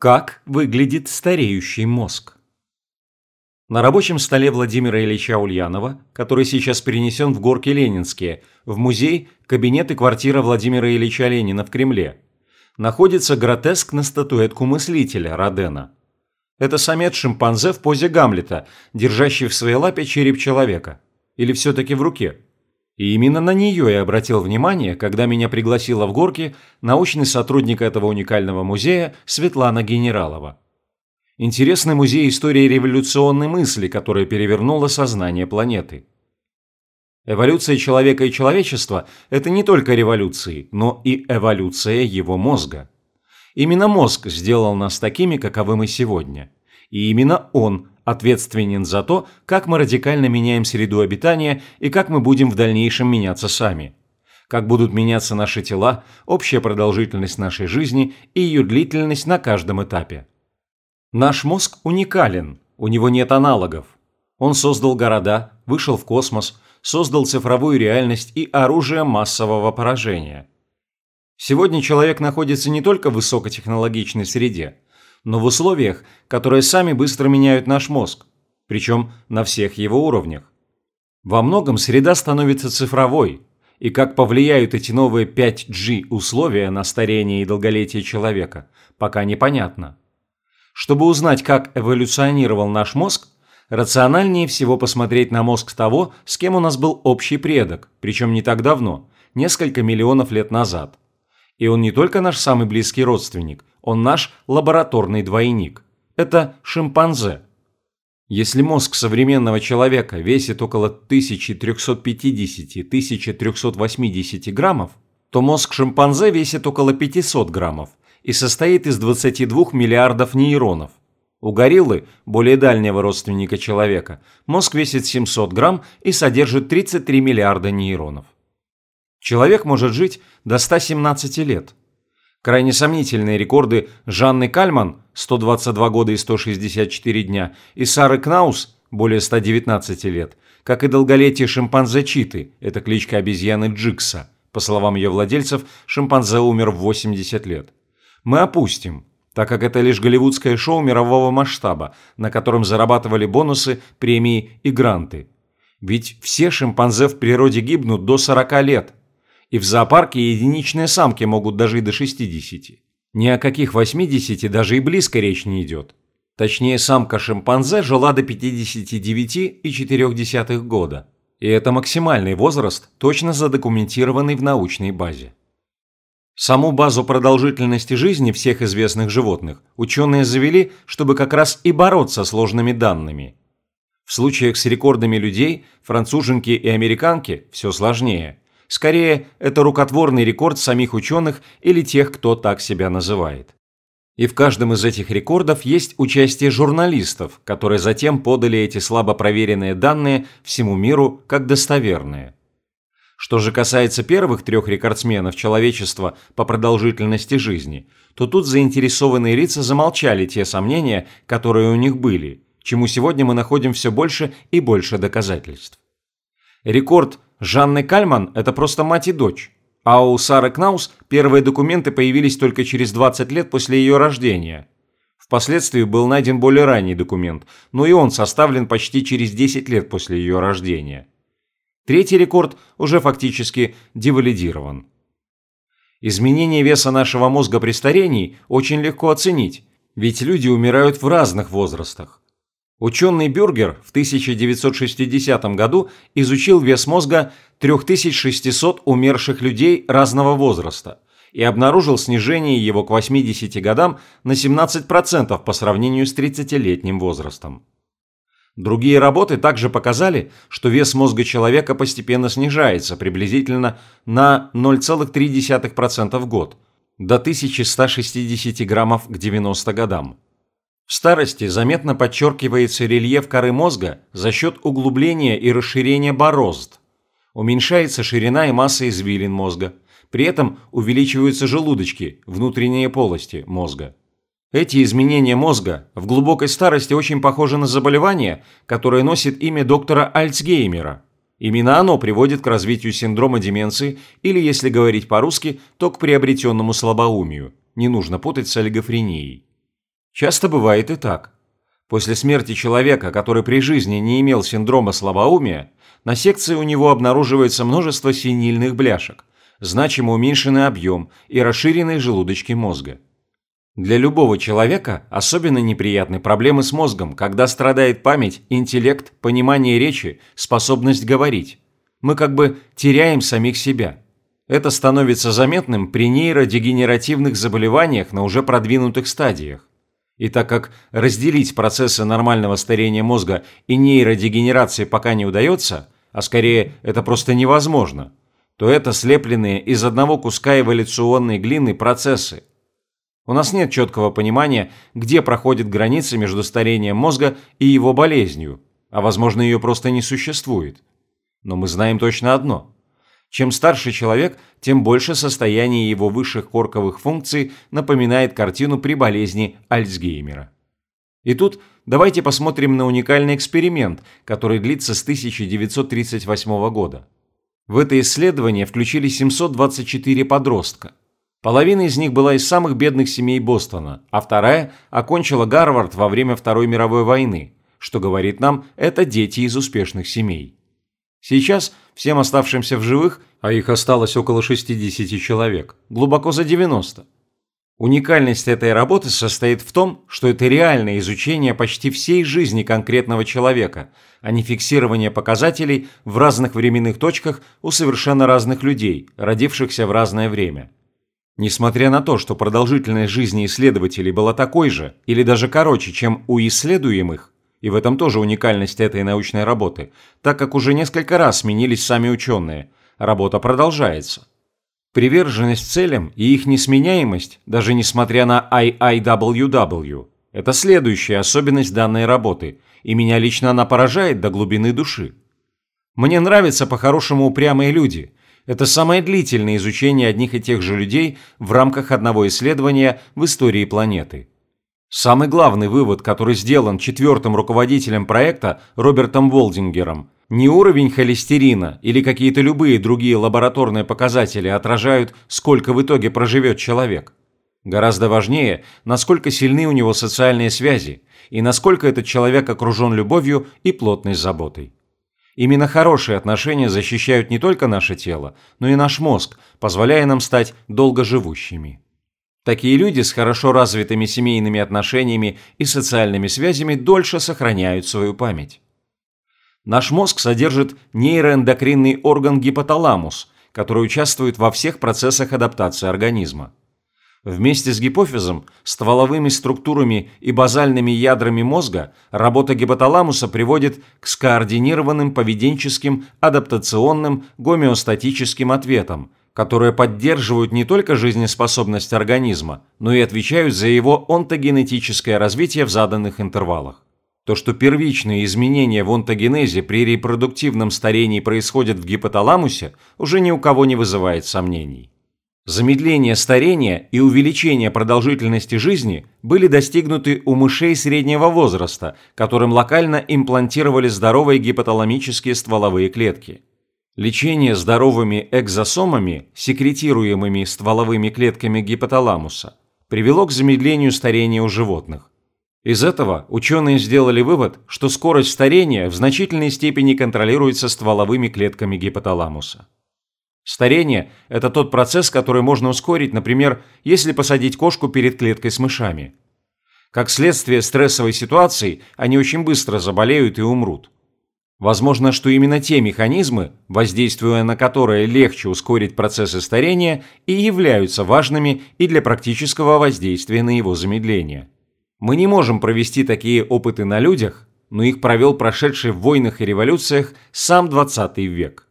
Как выглядит стареющий мозг? На рабочем столе Владимира Ильича Ульянова, который сейчас перенесен в горки Ленинские, в музей «Кабинет и квартира Владимира Ильича Ленина в Кремле», находится гротеск на статуэтку мыслителя Родена. Это самец шимпанзе в позе Гамлета, держащий в своей лапе череп человека. Или все-таки в руке? И именно на нее я обратил внимание, когда меня пригласила в горки научный сотрудник этого уникального музея Светлана Генералова. Интересный музей истории революционной мысли, которая перевернула сознание планеты. Эволюция человека и человечества – это не только революции, но и эволюция его мозга. Именно мозг сделал нас такими, каковы мы сегодня. И именно он ответственен за то, как мы радикально меняем среду обитания и как мы будем в дальнейшем меняться сами. Как будут меняться наши тела, общая продолжительность нашей жизни и ее длительность на каждом этапе. Наш мозг уникален, у него нет аналогов. Он создал города, вышел в космос, создал цифровую реальность и оружие массового поражения. Сегодня человек находится не только в высокотехнологичной среде – но в условиях, которые сами быстро меняют наш мозг, причем на всех его уровнях. Во многом среда становится цифровой, и как повлияют эти новые 5G условия на старение и долголетие человека, пока непонятно. Чтобы узнать, как эволюционировал наш мозг, рациональнее всего посмотреть на мозг того, с кем у нас был общий предок, причем не так давно, несколько миллионов лет назад. И он не только наш самый близкий родственник, он наш лабораторный двойник. Это шимпанзе. Если мозг современного человека весит около 1350-1380 граммов, то мозг шимпанзе весит около 500 граммов и состоит из 22 миллиардов нейронов. У гориллы, более дальнего родственника человека, мозг весит 700 грамм и содержит 33 миллиарда нейронов. Человек может жить до 117 лет. Крайне сомнительные рекорды Жанны Кальман 122 года и 164 дня и Сары Кнаус более 119 лет, как и долголетие шимпанзе Читы, это кличка обезьяны Джикса. По словам ее владельцев, шимпанзе умер в 80 лет. Мы опустим, так как это лишь голливудское шоу мирового масштаба, на котором зарабатывали бонусы, премии и гранты. Ведь все шимпанзе в природе гибнут до 40 лет – и в зоопарке единичные самки могут дожить до 60. Ни о каких 80 даже и близко речь не идет. Точнее, самка шимпанзе жила до 59,4 года. И это максимальный возраст, точно задокументированный в научной базе. Саму базу продолжительности жизни всех известных животных ученые завели, чтобы как раз и бороться с сложными данными. В случаях с рекордами людей, француженки и американки все сложнее. Скорее, это рукотворный рекорд самих ученых или тех, кто так себя называет. И в каждом из этих рекордов есть участие журналистов, которые затем подали эти слабо проверенные данные всему миру как достоверные. Что же касается первых трех рекордсменов человечества по продолжительности жизни, то тут заинтересованные лица замолчали те сомнения, которые у них были, чему сегодня мы находим все больше и больше доказательств. Рекорд Жанны Кальман – это просто мать и дочь. А у Сары Кнаус первые документы появились только через 20 лет после ее рождения. Впоследствии был найден более ранний документ, но и он составлен почти через 10 лет после ее рождения. Третий рекорд уже фактически девалидирован. Изменение веса нашего мозга при старении очень легко оценить, ведь люди умирают в разных возрастах. Ученый Бюргер в 1960 году изучил вес мозга 3600 умерших людей разного возраста и обнаружил снижение его к 80 годам на 17% по сравнению с 30-летним возрастом. Другие работы также показали, что вес мозга человека постепенно снижается приблизительно на 0,3% в год, до 1160 граммов к 90 годам. В старости заметно подчеркивается рельеф коры мозга за счет углубления и расширения борозд. Уменьшается ширина и масса извилин мозга. При этом увеличиваются желудочки, внутренние полости мозга. Эти изменения мозга в глубокой старости очень похожи на заболевание, которое носит имя доктора Альцгеймера. Именно оно приводит к развитию синдрома деменции или, если говорить по-русски, то к приобретенному слабоумию. Не нужно путать с олигофренией. Часто бывает и так. После смерти человека, который при жизни не имел синдрома слабоумия, на секции у него обнаруживается множество синильных бляшек, значимо уменьшенный объем и расширенные желудочки мозга. Для любого человека особенно неприятны проблемы с мозгом, когда страдает память, интеллект, понимание речи, способность говорить. Мы как бы теряем самих себя. Это становится заметным при нейродегенеративных заболеваниях на уже продвинутых стадиях. И так как разделить процессы нормального старения мозга и нейродегенерации пока не удается, а скорее это просто невозможно, то это слепленные из одного куска эволюционной глины процессы. У нас нет четкого понимания, где проходит граница между старением мозга и его болезнью, а возможно ее просто не существует. Но мы знаем точно одно – чем старше человек, тем больше состояние его высших корковых функций напоминает картину при болезни Альцгеймера. И тут давайте посмотрим на уникальный эксперимент, который длится с 1938 года. В это исследование включили 724 подростка. Половина из них была из самых бедных семей Бостона, а вторая окончила Гарвард во время Второй мировой войны, что говорит нам, это дети из успешных семей. Сейчас всем оставшимся в живых, а их осталось около 60 человек, глубоко за 90. Уникальность этой работы состоит в том, что это реальное изучение почти всей жизни конкретного человека, а не фиксирование показателей в разных временных точках у совершенно разных людей, родившихся в разное время. Несмотря на то, что продолжительность жизни исследователей была такой же или даже короче, чем у исследуемых, и в этом тоже уникальность этой научной работы, так как уже несколько раз сменились сами ученые. Работа продолжается. Приверженность целям и их несменяемость, даже несмотря на IIWW, это следующая особенность данной работы, и меня лично она поражает до глубины души. Мне нравятся по-хорошему упрямые люди. Это самое длительное изучение одних и тех же людей в рамках одного исследования в истории планеты. Самый главный вывод, который сделан четвертым руководителем проекта Робертом Волдингером, не уровень холестерина или какие-то любые другие лабораторные показатели отражают, сколько в итоге проживет человек. Гораздо важнее, насколько сильны у него социальные связи и насколько этот человек окружен любовью и плотной заботой. Именно хорошие отношения защищают не только наше тело, но и наш мозг, позволяя нам стать долгоживущими. Такие люди с хорошо развитыми семейными отношениями и социальными связями дольше сохраняют свою память. Наш мозг содержит нейроэндокринный орган гипоталамус, который участвует во всех процессах адаптации организма. Вместе с гипофизом, стволовыми структурами и базальными ядрами мозга работа гипоталамуса приводит к скоординированным поведенческим, адаптационным, гомеостатическим ответам – которые поддерживают не только жизнеспособность организма, но и отвечают за его онтогенетическое развитие в заданных интервалах. То, что первичные изменения в онтогенезе при репродуктивном старении происходят в гипоталамусе, уже ни у кого не вызывает сомнений. Замедление старения и увеличение продолжительности жизни были достигнуты у мышей среднего возраста, которым локально имплантировали здоровые гипоталамические стволовые клетки. Лечение здоровыми экзосомами, секретируемыми стволовыми клетками гипоталамуса, привело к замедлению старения у животных. Из этого ученые сделали вывод, что скорость старения в значительной степени контролируется стволовыми клетками гипоталамуса. Старение – это тот процесс, который можно ускорить, например, если посадить кошку перед клеткой с мышами. Как следствие стрессовой ситуации, они очень быстро заболеют и умрут. Возможно, что именно те механизмы, воздействуя на которые легче ускорить процессы старения, и являются важными и для практического воздействия на его замедление. Мы не можем провести такие опыты на людях, но их провел прошедший в войнах и революциях сам 20 век.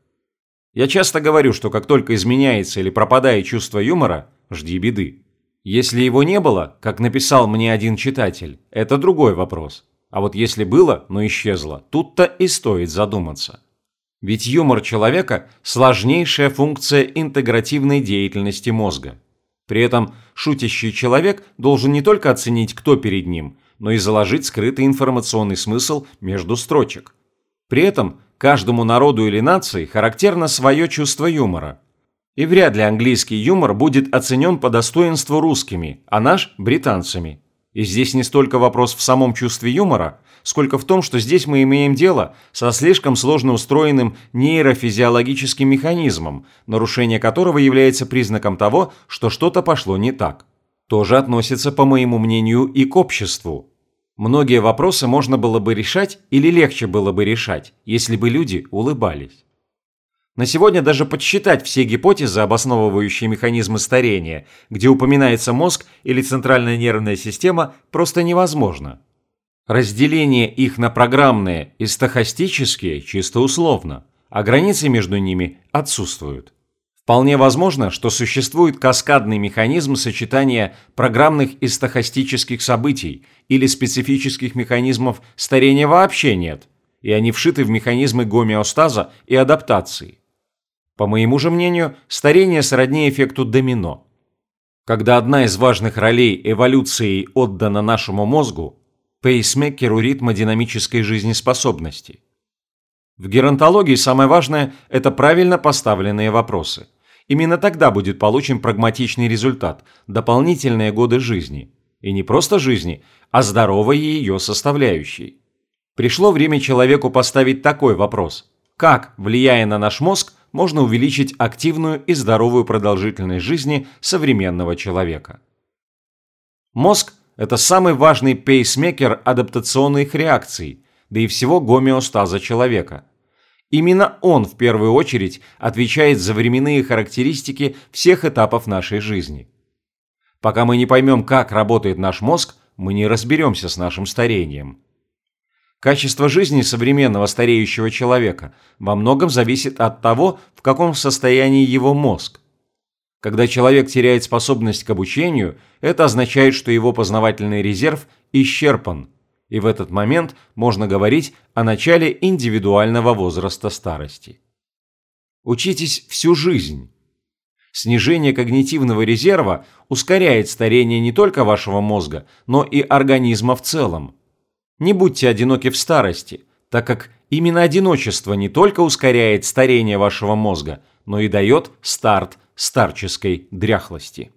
Я часто говорю, что как только изменяется или пропадает чувство юмора, жди беды. Если его не было, как написал мне один читатель, это другой вопрос. А вот если было, но исчезло, тут-то и стоит задуматься. Ведь юмор человека – сложнейшая функция интегративной деятельности мозга. При этом шутящий человек должен не только оценить, кто перед ним, но и заложить скрытый информационный смысл между строчек. При этом каждому народу или нации характерно свое чувство юмора. И вряд ли английский юмор будет оценен по достоинству русскими, а наш – британцами – И здесь не столько вопрос в самом чувстве юмора, сколько в том, что здесь мы имеем дело со слишком сложно устроенным нейрофизиологическим механизмом, нарушение которого является признаком того, что что-то пошло не так. Тоже относится, по моему мнению, и к обществу. Многие вопросы можно было бы решать или легче было бы решать, если бы люди улыбались. На сегодня даже подсчитать все гипотезы, обосновывающие механизмы старения, где упоминается мозг или центральная нервная система, просто невозможно. Разделение их на программные и стохастические чисто условно, а границы между ними отсутствуют. Вполне возможно, что существует каскадный механизм сочетания программных и стохастических событий или специфических механизмов старения вообще нет, и они вшиты в механизмы гомеостаза и адаптации. По моему же мнению, старение сродни эффекту домино. Когда одна из важных ролей эволюции отдана нашему мозгу, пейсмекеру ритма жизнеспособности. В геронтологии самое важное – это правильно поставленные вопросы. Именно тогда будет получен прагматичный результат – дополнительные годы жизни. И не просто жизни, а здоровой ее составляющей. Пришло время человеку поставить такой вопрос. Как, влияя на наш мозг, можно увеличить активную и здоровую продолжительность жизни современного человека. Мозг – это самый важный пейсмейкер адаптационных реакций, да и всего гомеостаза человека. Именно он в первую очередь отвечает за временные характеристики всех этапов нашей жизни. Пока мы не поймем, как работает наш мозг, мы не разберемся с нашим старением. Качество жизни современного стареющего человека во многом зависит от того, в каком состоянии его мозг. Когда человек теряет способность к обучению, это означает, что его познавательный резерв исчерпан, и в этот момент можно говорить о начале индивидуального возраста старости. Учитесь всю жизнь. Снижение когнитивного резерва ускоряет старение не только вашего мозга, но и организма в целом. Не будьте одиноки в старости, так как именно одиночество не только ускоряет старение вашего мозга, но и дает старт старческой дряхлости.